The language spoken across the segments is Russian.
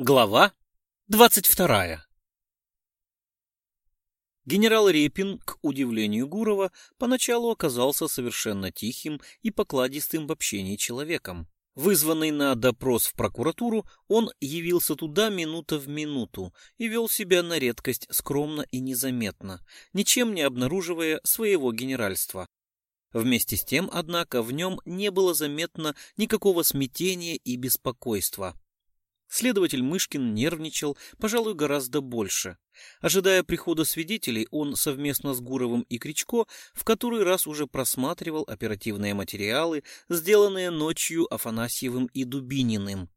Глава двадцать вторая Генерал Репин, к удивлению Гурова, поначалу оказался совершенно тихим и покладистым в общении человеком. Вызванный на допрос в прокуратуру, он явился туда минута в минуту и вел себя на редкость скромно и незаметно, ничем не обнаруживая своего генеральства. Вместе с тем, однако, в нем не было заметно никакого смятения и беспокойства. Следователь Мышкин нервничал, пожалуй, гораздо больше. Ожидая прихода свидетелей, он совместно с Гуровым и Кричко в который раз уже просматривал оперативные материалы, сделанные ночью Афанасьевым и Дубининым.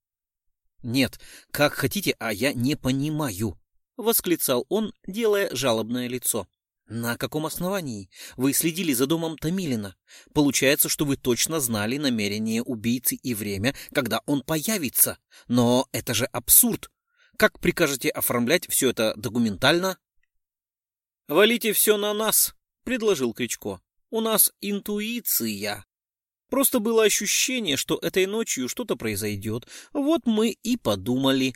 «Нет, как хотите, а я не понимаю», — восклицал он, делая жалобное лицо. На каком основании? Вы следили за домом Томилина. Получается, что вы точно знали намерение убийцы и время, когда он появится. Но это же абсурд. Как прикажете оформлять все это документально? «Валите все на нас», — предложил Кричко. «У нас интуиция. Просто было ощущение, что этой ночью что-то произойдет. Вот мы и подумали».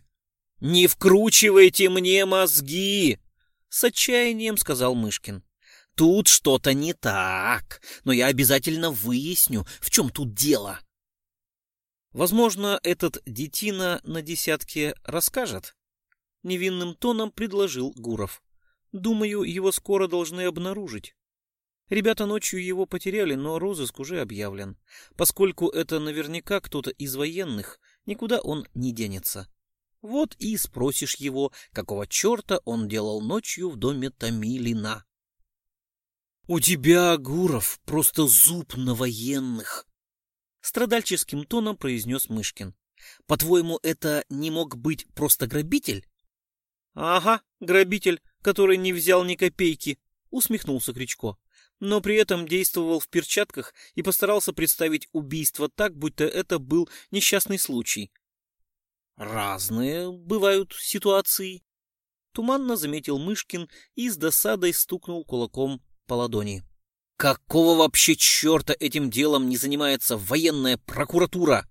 «Не вкручивайте мне мозги!» С отчаянием сказал Мышкин. Тут что-то не так, но я обязательно выясню, в чем тут дело. Возможно, этот детина на десятке расскажет. Невинным тоном предложил Гуров. Думаю, его скоро должны обнаружить. Ребята ночью его потеряли, но розыск уже объявлен. Поскольку это наверняка кто-то из военных, никуда он не денется. Вот и спросишь его, какого черта он делал ночью в доме Томилина. — У тебя, Гуров, просто зуб на военных! — страдальческим тоном произнес Мышкин. — По-твоему, это не мог быть просто грабитель? — Ага, грабитель, который не взял ни копейки, — усмехнулся Кричко но при этом действовал в перчатках и постарался представить убийство так, будто это был несчастный случай. Разные бывают ситуации. Туманно заметил Мышкин и с досадой стукнул кулаком по ладони. Какого вообще черта этим делом не занимается военная прокуратура?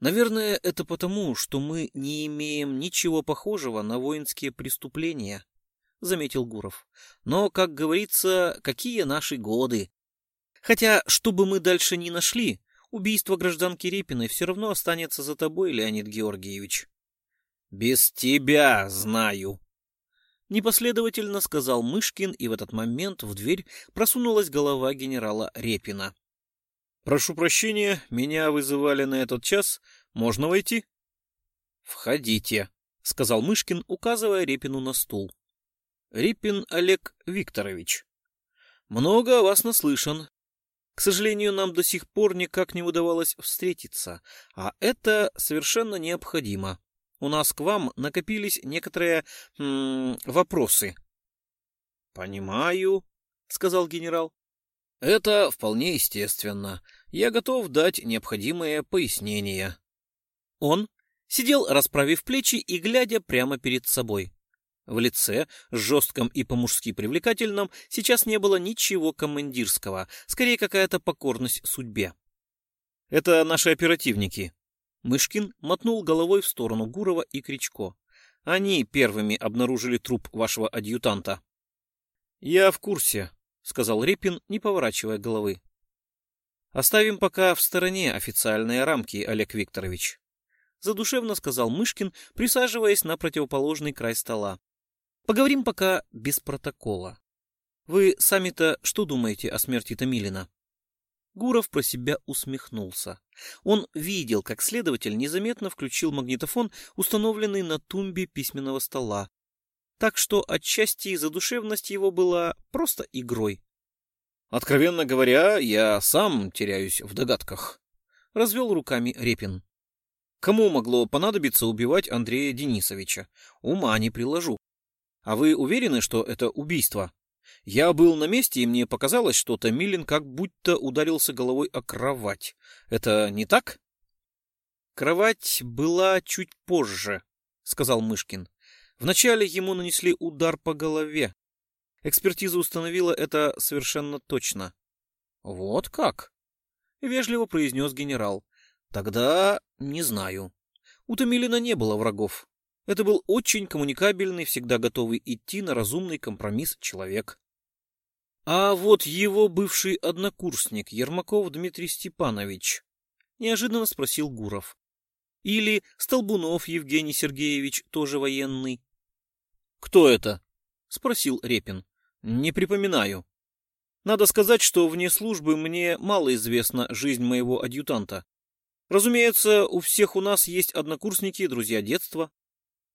Наверное, это потому, что мы не имеем ничего похожего на воинские преступления, заметил Гуров. Но, как говорится, какие наши годы? Хотя, что бы мы дальше ни нашли, убийство гражданки Репиной все равно останется за тобой, Леонид Георгиевич. Без тебя знаю. Непоследовательно сказал Мышкин, и в этот момент в дверь просунулась голова генерала Репина. Прошу прощения, меня вызывали на этот час. Можно войти? Входите, сказал Мышкин, указывая Репину на стул. Репин Олег Викторович. Много о вас наслышан. К сожалению, нам до сих пор никак не удавалось встретиться, а это совершенно необходимо. У нас к вам накопились некоторые м -м, вопросы. Понимаю, сказал генерал. Это вполне естественно. Я готов дать необходимые пояснения. Он сидел, расправив плечи и глядя прямо перед собой. В лице, жестком и по-мужски привлекательном, сейчас не было ничего командирского, скорее какая-то покорность судьбе. «Это наши оперативники». Мышкин мотнул головой в сторону Гурова и Кричко. «Они первыми обнаружили труп вашего адъютанта». «Я в курсе», — сказал Репин, не поворачивая головы. «Оставим пока в стороне официальные рамки, Олег Викторович», — задушевно сказал Мышкин, присаживаясь на противоположный край стола. Поговорим пока без протокола. Вы сами-то что думаете о смерти Томилина? Гуров про себя усмехнулся. Он видел, как следователь незаметно включил магнитофон, установленный на тумбе письменного стола. Так что отчасти задушевность его была просто игрой. «Откровенно говоря, я сам теряюсь в догадках», — развел руками Репин. «Кому могло понадобиться убивать Андрея Денисовича? Ума не приложу. А вы уверены, что это убийство? Я был на месте, и мне показалось, что Томилин как будто ударился головой о кровать. Это не так? Кровать была чуть позже, сказал Мышкин. Вначале ему нанесли удар по голове. Экспертиза установила это совершенно точно. Вот как? Вежливо произнес генерал. Тогда не знаю. У Томилина не было врагов. Это был очень коммуникабельный, всегда готовый идти на разумный компромисс человек. А вот его бывший однокурсник Ермаков Дмитрий Степанович неожиданно спросил Гуров. Или Столбунов Евгений Сергеевич, тоже военный. Кто это? спросил Репин. Не припоминаю. Надо сказать, что вне службы мне мало известна жизнь моего адъютанта. Разумеется, у всех у нас есть однокурсники друзья детства.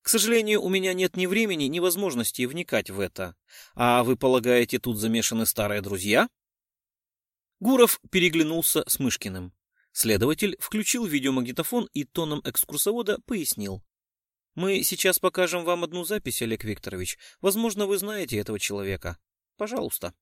К сожалению, у меня нет ни времени, ни возможности вникать в это. А вы полагаете, тут замешаны старые друзья? Гуров переглянулся с Мышкиным. Следователь включил видеомагнитофон и тоном экскурсовода пояснил. «Мы сейчас покажем вам одну запись, Олег Викторович. Возможно, вы знаете этого человека. Пожалуйста».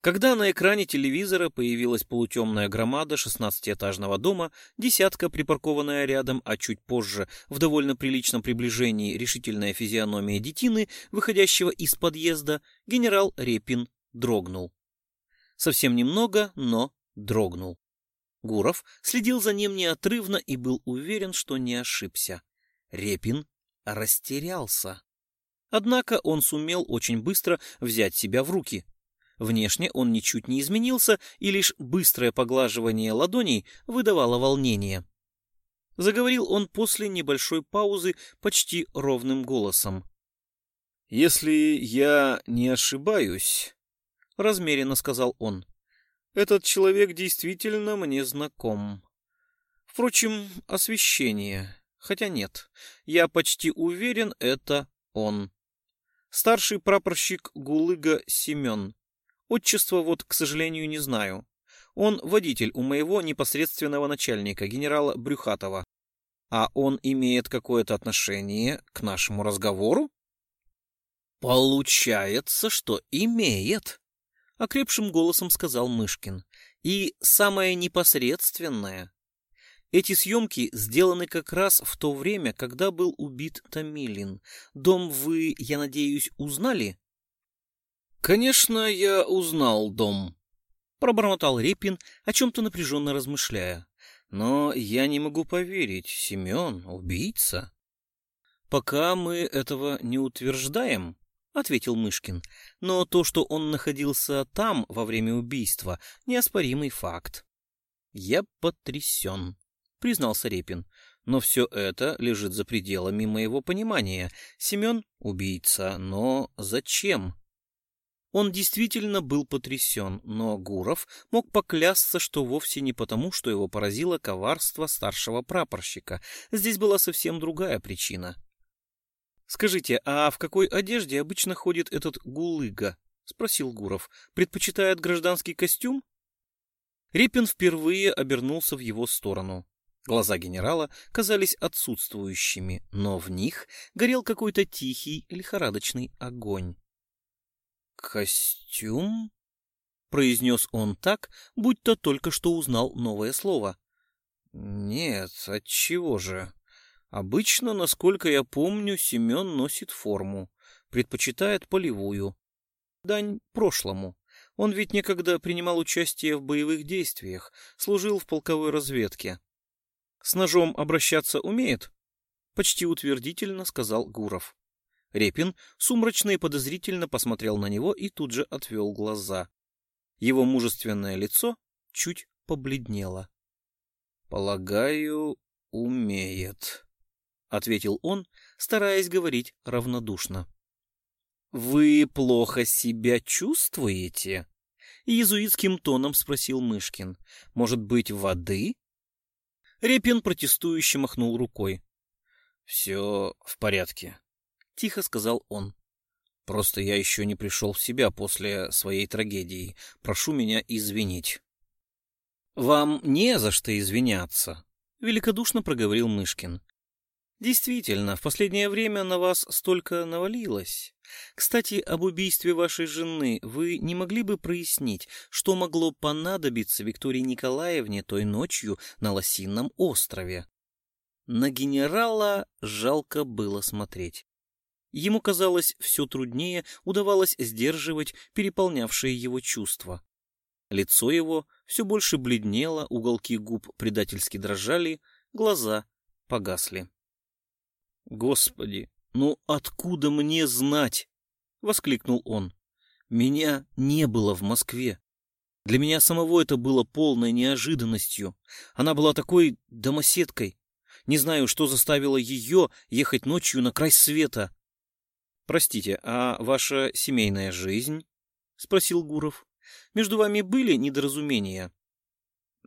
Когда на экране телевизора появилась полутемная громада шестнадцатиэтажного дома, десятка, припаркованная рядом, а чуть позже, в довольно приличном приближении, решительная физиономия детины, выходящего из подъезда, генерал Репин дрогнул. Совсем немного, но дрогнул. Гуров следил за ним неотрывно и был уверен, что не ошибся. Репин растерялся. Однако он сумел очень быстро взять себя в руки — Внешне он ничуть не изменился, и лишь быстрое поглаживание ладоней выдавало волнение. Заговорил он после небольшой паузы почти ровным голосом. «Если я не ошибаюсь», — размеренно сказал он, — «этот человек действительно мне знаком. Впрочем, освещение. Хотя нет, я почти уверен, это он. Старший прапорщик Гулыга Семен. Отчество вот, к сожалению, не знаю. Он водитель у моего непосредственного начальника, генерала Брюхатова. А он имеет какое-то отношение к нашему разговору? Получается, что имеет, окрепшим голосом сказал Мышкин. И самое непосредственное. Эти съемки сделаны как раз в то время, когда был убит Томилин. Дом вы, я надеюсь, узнали? «Конечно, я узнал дом», — пробормотал Репин, о чем-то напряженно размышляя. «Но я не могу поверить, Семен — убийца». «Пока мы этого не утверждаем», — ответил Мышкин. «Но то, что он находился там во время убийства, — неоспоримый факт». «Я потрясен», — признался Репин. «Но все это лежит за пределами моего понимания. Семен — убийца, но зачем?» Он действительно был потрясен, но Гуров мог поклясться, что вовсе не потому, что его поразило коварство старшего прапорщика. Здесь была совсем другая причина. «Скажите, а в какой одежде обычно ходит этот гулыга?» — спросил Гуров. «Предпочитает гражданский костюм?» Репин впервые обернулся в его сторону. Глаза генерала казались отсутствующими, но в них горел какой-то тихий, лихорадочный огонь. «Костюм?» — произнес он так, будто только что узнал новое слово. «Нет, отчего же? Обычно, насколько я помню, Семен носит форму, предпочитает полевую. Дань прошлому. Он ведь некогда принимал участие в боевых действиях, служил в полковой разведке. С ножом обращаться умеет?» Почти утвердительно сказал Гуров. Репин сумрачно и подозрительно посмотрел на него и тут же отвел глаза. Его мужественное лицо чуть побледнело. «Полагаю, умеет», — ответил он, стараясь говорить равнодушно. «Вы плохо себя чувствуете?» — иезуитским тоном спросил Мышкин. «Может быть, воды?» Репин протестующе махнул рукой. «Все в порядке тихо сказал он. Просто я еще не пришел в себя после своей трагедии. Прошу меня извинить. Вам не за что извиняться, великодушно проговорил Мышкин. Действительно, в последнее время на вас столько навалилось. Кстати, об убийстве вашей жены вы не могли бы прояснить, что могло понадобиться Виктории Николаевне той ночью на Лосином острове? На генерала жалко было смотреть. Ему казалось, все труднее удавалось сдерживать переполнявшие его чувства. Лицо его все больше бледнело, уголки губ предательски дрожали, глаза погасли. «Господи, ну откуда мне знать?» — воскликнул он. «Меня не было в Москве. Для меня самого это было полной неожиданностью. Она была такой домоседкой. Не знаю, что заставило ее ехать ночью на край света. «Простите, а ваша семейная жизнь?» — спросил Гуров. «Между вами были недоразумения?»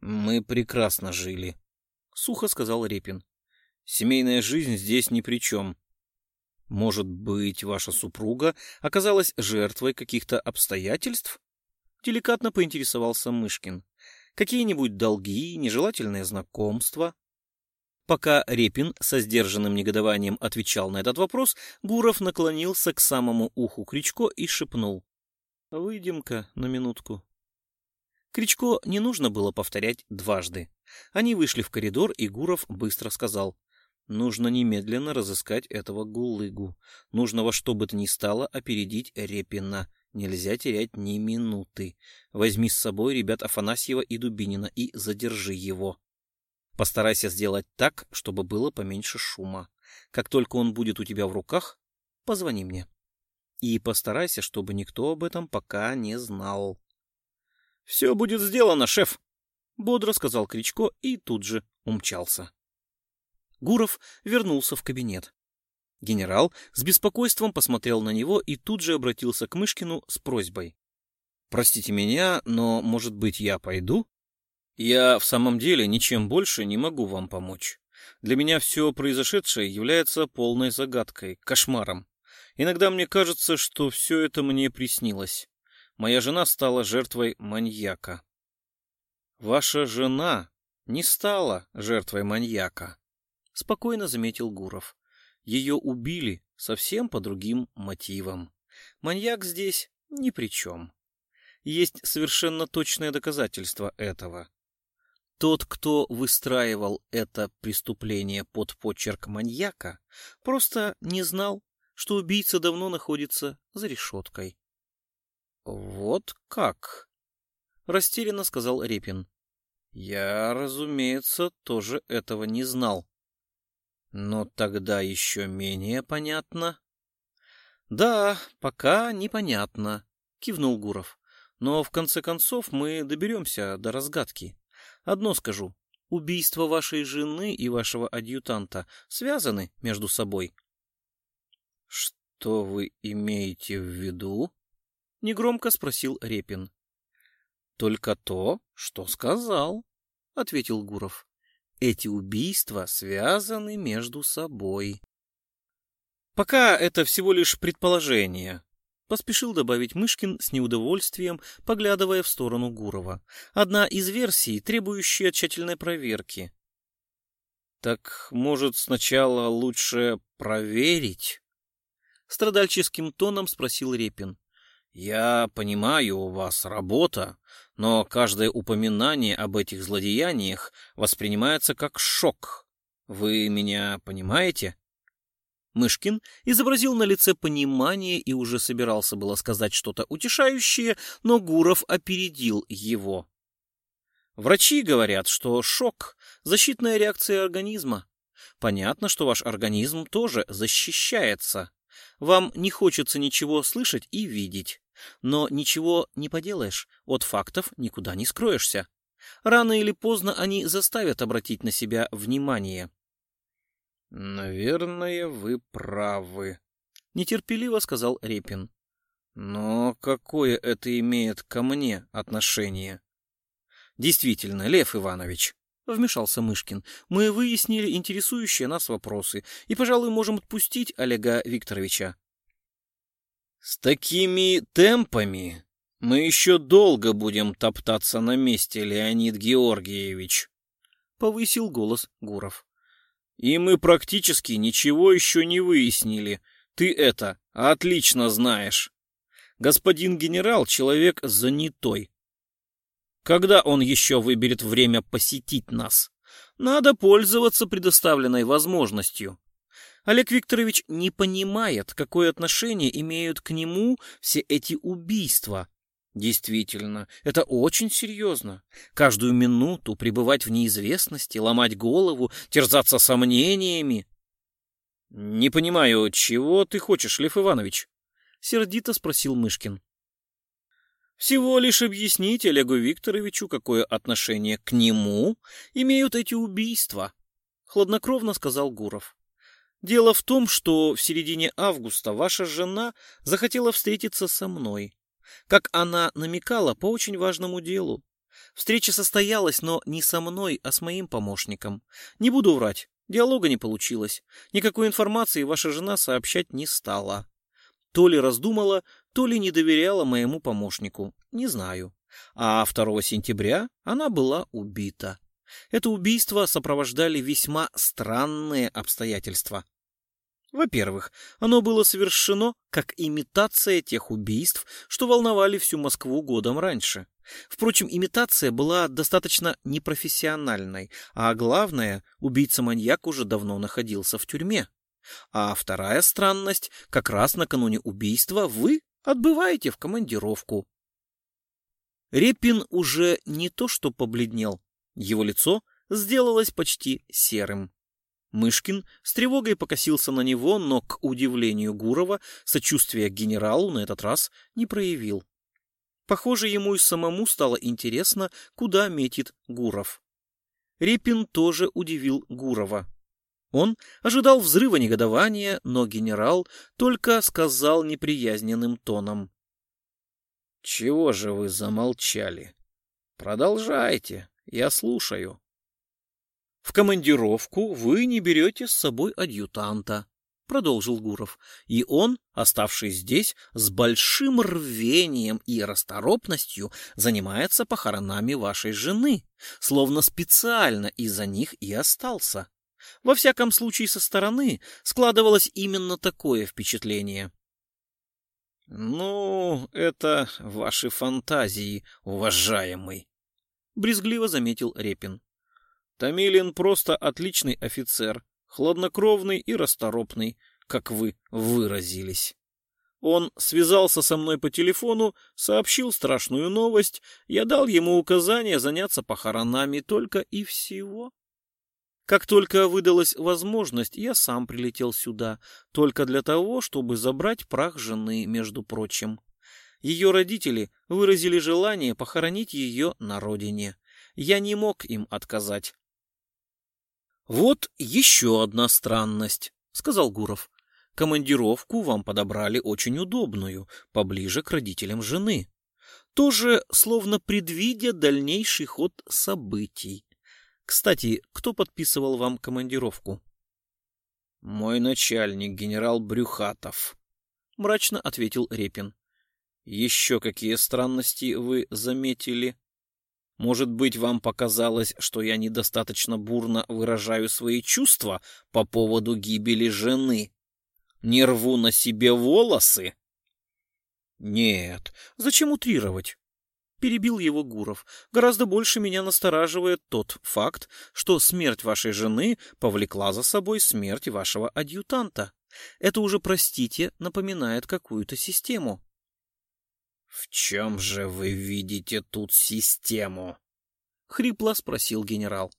«Мы прекрасно жили», — сухо сказал Репин. «Семейная жизнь здесь ни при чем. Может быть, ваша супруга оказалась жертвой каких-то обстоятельств?» Деликатно поинтересовался Мышкин. «Какие-нибудь долги, нежелательные знакомства?» Пока Репин со сдержанным негодованием отвечал на этот вопрос, Гуров наклонился к самому уху Кричко и шепнул. «Выйдем-ка на минутку». Кричко не нужно было повторять дважды. Они вышли в коридор, и Гуров быстро сказал. «Нужно немедленно разыскать этого гулыгу. Нужно во что бы то ни стало опередить Репина. Нельзя терять ни минуты. Возьми с собой ребят Афанасьева и Дубинина и задержи его». Постарайся сделать так, чтобы было поменьше шума. Как только он будет у тебя в руках, позвони мне. И постарайся, чтобы никто об этом пока не знал. — Все будет сделано, шеф! — бодро сказал Кричко и тут же умчался. Гуров вернулся в кабинет. Генерал с беспокойством посмотрел на него и тут же обратился к Мышкину с просьбой. — Простите меня, но, может быть, я пойду? Я в самом деле ничем больше не могу вам помочь. Для меня все произошедшее является полной загадкой, кошмаром. Иногда мне кажется, что все это мне приснилось. Моя жена стала жертвой маньяка. Ваша жена не стала жертвой маньяка, спокойно заметил Гуров. Ее убили совсем по другим мотивам. Маньяк здесь ни при чем. Есть совершенно точное доказательство этого. Тот, кто выстраивал это преступление под почерк маньяка, просто не знал, что убийца давно находится за решеткой. — Вот как? — растерянно сказал Репин. — Я, разумеется, тоже этого не знал. Но тогда еще менее понятно. — Да, пока непонятно, — кивнул Гуров. — Но в конце концов мы доберемся до разгадки. Одно скажу. Убийство вашей жены и вашего адъютанта связаны между собой. — Что вы имеете в виду? — негромко спросил Репин. — Только то, что сказал, — ответил Гуров. — Эти убийства связаны между собой. Пока это всего лишь предположение, Поспешил добавить Мышкин с неудовольствием, поглядывая в сторону Гурова. Одна из версий, требующая тщательной проверки. «Так, может, сначала лучше проверить?» Страдальческим тоном спросил Репин. «Я понимаю, у вас работа, но каждое упоминание об этих злодеяниях воспринимается как шок. Вы меня понимаете?» Мышкин изобразил на лице понимание и уже собирался было сказать что-то утешающее, но Гуров опередил его. Врачи говорят, что шок – защитная реакция организма. Понятно, что ваш организм тоже защищается. Вам не хочется ничего слышать и видеть. Но ничего не поделаешь, от фактов никуда не скроешься. Рано или поздно они заставят обратить на себя внимание. «Наверное, вы правы», — нетерпеливо сказал Репин. «Но какое это имеет ко мне отношение?» «Действительно, Лев Иванович», — вмешался Мышкин, — «мы выяснили интересующие нас вопросы и, пожалуй, можем отпустить Олега Викторовича». «С такими темпами мы еще долго будем топтаться на месте, Леонид Георгиевич», — повысил голос Гуров. И мы практически ничего еще не выяснили. Ты это отлично знаешь. Господин генерал — человек занятой. Когда он еще выберет время посетить нас? Надо пользоваться предоставленной возможностью. Олег Викторович не понимает, какое отношение имеют к нему все эти убийства. Действительно, это очень серьезно. Каждую минуту пребывать в неизвестности, ломать голову, терзаться сомнениями. Не понимаю, чего ты хочешь, Лев Иванович? Сердито спросил Мышкин. Всего лишь объяснить Олегу Викторовичу, какое отношение к нему имеют эти убийства, хладнокровно сказал Гуров. Дело в том, что в середине августа ваша жена захотела встретиться со мной как она намекала по очень важному делу. Встреча состоялась, но не со мной, а с моим помощником. Не буду врать, диалога не получилось. Никакой информации ваша жена сообщать не стала. То ли раздумала, то ли не доверяла моему помощнику, не знаю. А 2 сентября она была убита. Это убийство сопровождали весьма странные обстоятельства. Во-первых, оно было совершено как имитация тех убийств, что волновали всю Москву годом раньше. Впрочем, имитация была достаточно непрофессиональной, а главное, убийца-маньяк уже давно находился в тюрьме. А вторая странность, как раз накануне убийства вы отбываете в командировку. Репин уже не то что побледнел, его лицо сделалось почти серым. Мышкин с тревогой покосился на него, но, к удивлению Гурова, сочувствия генералу на этот раз не проявил. Похоже, ему и самому стало интересно, куда метит Гуров. Репин тоже удивил Гурова. Он ожидал взрыва негодования, но генерал только сказал неприязненным тоном. — Чего же вы замолчали? Продолжайте, я слушаю. В командировку вы не берете с собой адъютанта, продолжил Гуров. И он, оставшись здесь, с большим рвением и расторопностью занимается похоронами вашей жены, словно специально из-за них и остался. Во всяком случае, со стороны складывалось именно такое впечатление. «Ну, это ваши фантазии, уважаемый», — брезгливо заметил Репин. Томилин просто отличный офицер, хладнокровный и расторопный, как вы выразились. Он связался со мной по телефону, сообщил страшную новость, я дал ему указание заняться похоронами только и всего. Как только выдалась возможность, я сам прилетел сюда, только для того, чтобы забрать прах жены, между прочим. Ее родители выразили желание похоронить ее на родине. Я не мог им отказать, «Вот еще одна странность», — сказал Гуров. «Командировку вам подобрали очень удобную, поближе к родителям жены. Тоже словно предвидя дальнейший ход событий. Кстати, кто подписывал вам командировку?» «Мой начальник, генерал Брюхатов», — мрачно ответил Репин. «Еще какие странности вы заметили?» Может быть, вам показалось, что я недостаточно бурно выражаю свои чувства по поводу гибели жены? Не рву на себе волосы? Нет, зачем утрировать? Перебил его Гуров. Гораздо больше меня настораживает тот факт, что смерть вашей жены повлекла за собой смерть вашего адъютанта. Это уже, простите, напоминает какую-то систему. «В чем же вы видите тут систему?» — хрипло спросил генерал.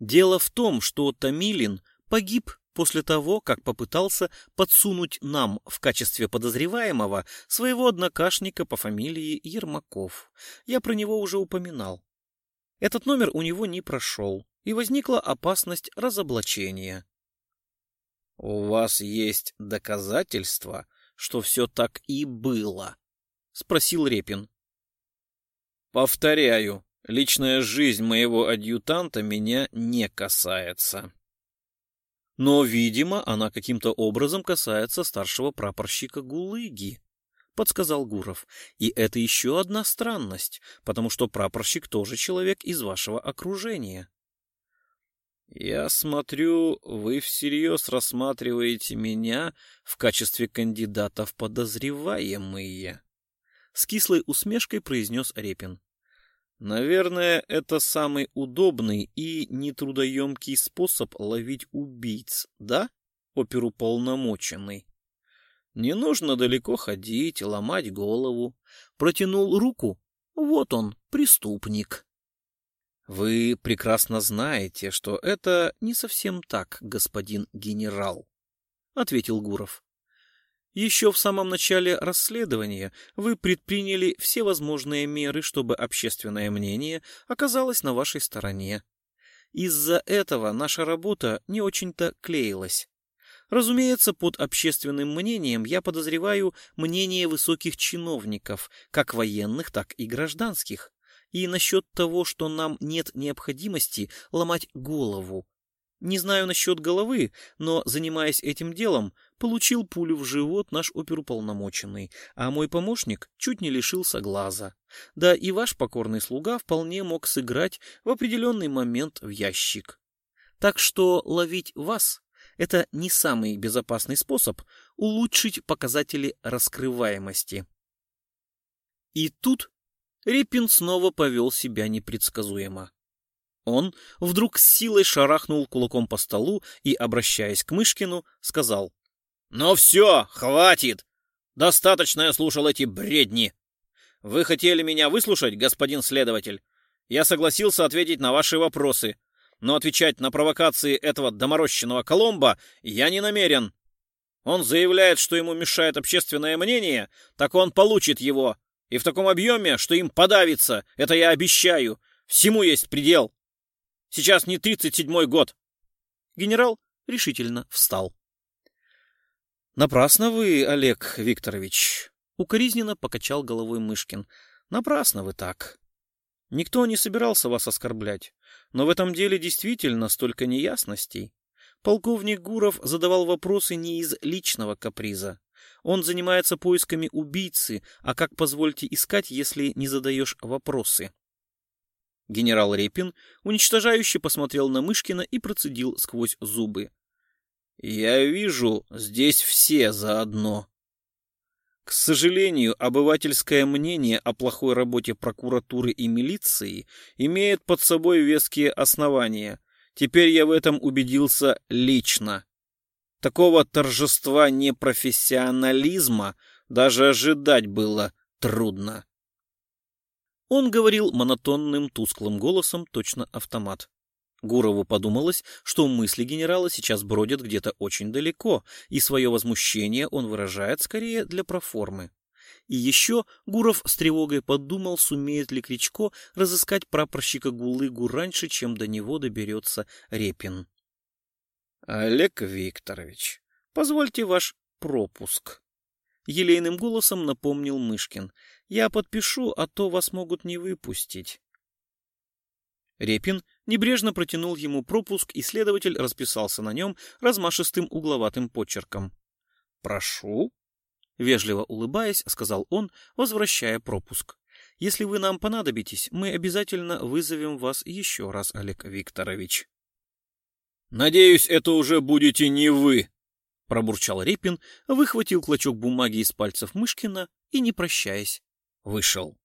«Дело в том, что Томилин погиб после того, как попытался подсунуть нам в качестве подозреваемого своего однокашника по фамилии Ермаков. Я про него уже упоминал. Этот номер у него не прошел, и возникла опасность разоблачения. — У вас есть доказательства, что все так и было? — спросил Репин. «Повторяю, личная жизнь моего адъютанта меня не касается». «Но, видимо, она каким-то образом касается старшего прапорщика Гулыги», — подсказал Гуров. «И это еще одна странность, потому что прапорщик тоже человек из вашего окружения». «Я смотрю, вы всерьез рассматриваете меня в качестве кандидата в подозреваемые», с кислой усмешкой произнес Репин. Наверное, это самый удобный и нетрудоемкий способ ловить убийц, да, оперуполномоченный? Не нужно далеко ходить, ломать голову. протянул руку. Вот он, преступник. Вы прекрасно знаете, что это не совсем так, господин генерал, ответил Гуров. Еще в самом начале расследования вы предприняли все возможные меры, чтобы общественное мнение оказалось на вашей стороне. Из-за этого наша работа не очень-то клеилась. Разумеется, под общественным мнением я подозреваю мнение высоких чиновников, как военных, так и гражданских. И насчет того, что нам нет необходимости ломать голову. Не знаю насчет головы, но, занимаясь этим делом, получил пулю в живот наш оперуполномоченный, а мой помощник чуть не лишился глаза. Да и ваш покорный слуга вполне мог сыграть в определенный момент в ящик. Так что ловить вас это не самый безопасный способ улучшить показатели раскрываемости. И тут Репин снова повел себя непредсказуемо. Он вдруг с силой шарахнул кулаком по столу и, обращаясь к Мышкину, сказал. «Ну все, хватит! Достаточно я слушал эти бредни. Вы хотели меня выслушать, господин следователь? Я согласился ответить на ваши вопросы но отвечать на провокации этого доморощенного Коломба я не намерен. Он заявляет, что ему мешает общественное мнение, так он получит его. И в таком объеме, что им подавится, это я обещаю. Всему есть предел. Сейчас не тридцать седьмой год. Генерал решительно встал. Напрасно вы, Олег Викторович, укоризненно покачал головой Мышкин. Напрасно вы так. Никто не собирался вас оскорблять. Но в этом деле действительно столько неясностей. Полковник Гуров задавал вопросы не из личного каприза. Он занимается поисками убийцы, а как, позвольте, искать, если не задаешь вопросы? Генерал Репин уничтожающе посмотрел на Мышкина и процедил сквозь зубы. «Я вижу, здесь все заодно». К сожалению, обывательское мнение о плохой работе прокуратуры и милиции имеет под собой веские основания. Теперь я в этом убедился лично. Такого торжества непрофессионализма даже ожидать было трудно. Он говорил монотонным тусклым голосом, точно автомат. Гурову подумалось, что мысли генерала сейчас бродят где-то очень далеко, и свое возмущение он выражает скорее для проформы. И еще Гуров с тревогой подумал, сумеет ли Кричко разыскать прапорщика Гулыгу раньше, чем до него доберется Репин. — Олег Викторович, позвольте ваш пропуск. Елейным голосом напомнил Мышкин. — Я подпишу, а то вас могут не выпустить. Репин небрежно протянул ему пропуск, и следователь расписался на нем размашистым угловатым почерком. «Прошу», — вежливо улыбаясь, сказал он, возвращая пропуск. «Если вы нам понадобитесь, мы обязательно вызовем вас еще раз, Олег Викторович». «Надеюсь, это уже будете не вы», — пробурчал Репин, выхватил клочок бумаги из пальцев Мышкина и, не прощаясь, вышел.